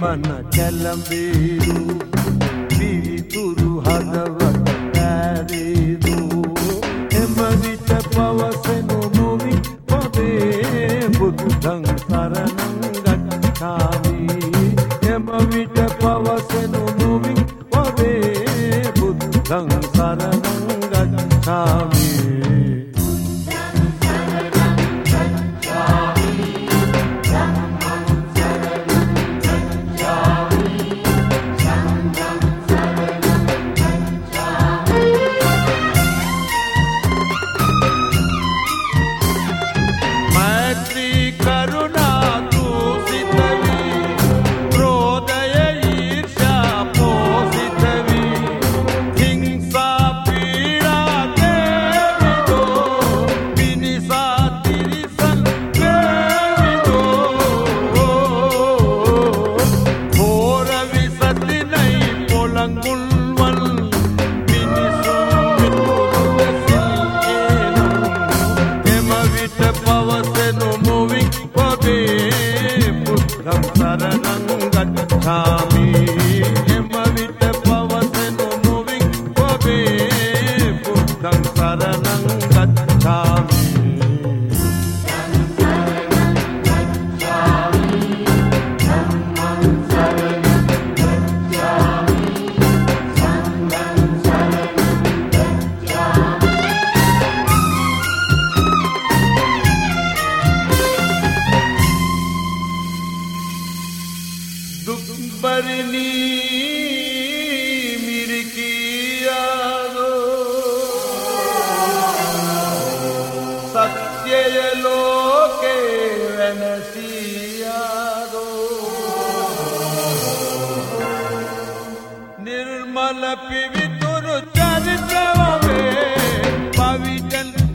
මන කැලඹේරු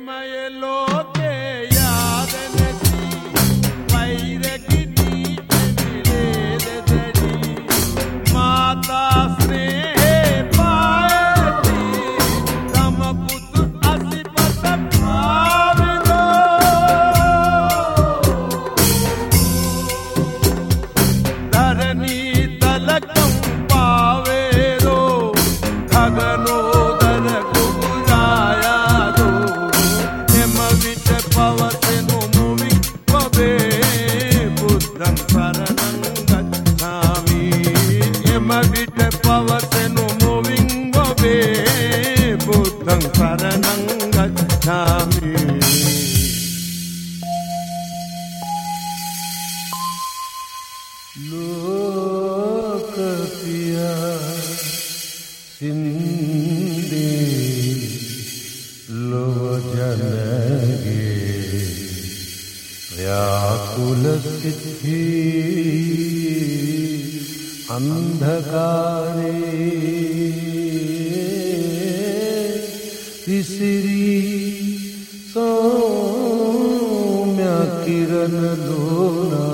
My hielo. लोकप्रिया Sindhi लोजन गे व्याकुल सिद्धि अंधकारे तिसरी सौम्य किरण लोना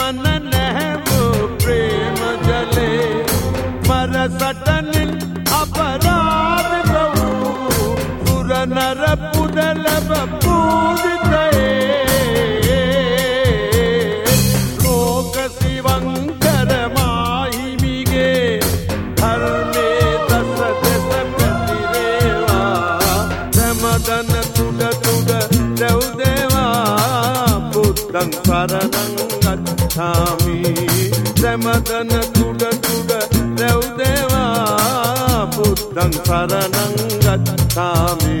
ජනමන නැහැවූ ප්‍රේම ජලේ මර සටනින් අපරාධ වූ සුරනර පුදලබ පූජිතයේ ලෝක සිවංකර මාහිමිගේ ධර්මේ දස දෙස පැතිරේවා සමදන තුඩ තුඩ දැව්දේවා බුද්ධං සරණං ගච්ඡාමි සමදන තුඩ තුඩ දැව්දේවා බුද්ධං සරණං ගච්ඡාමි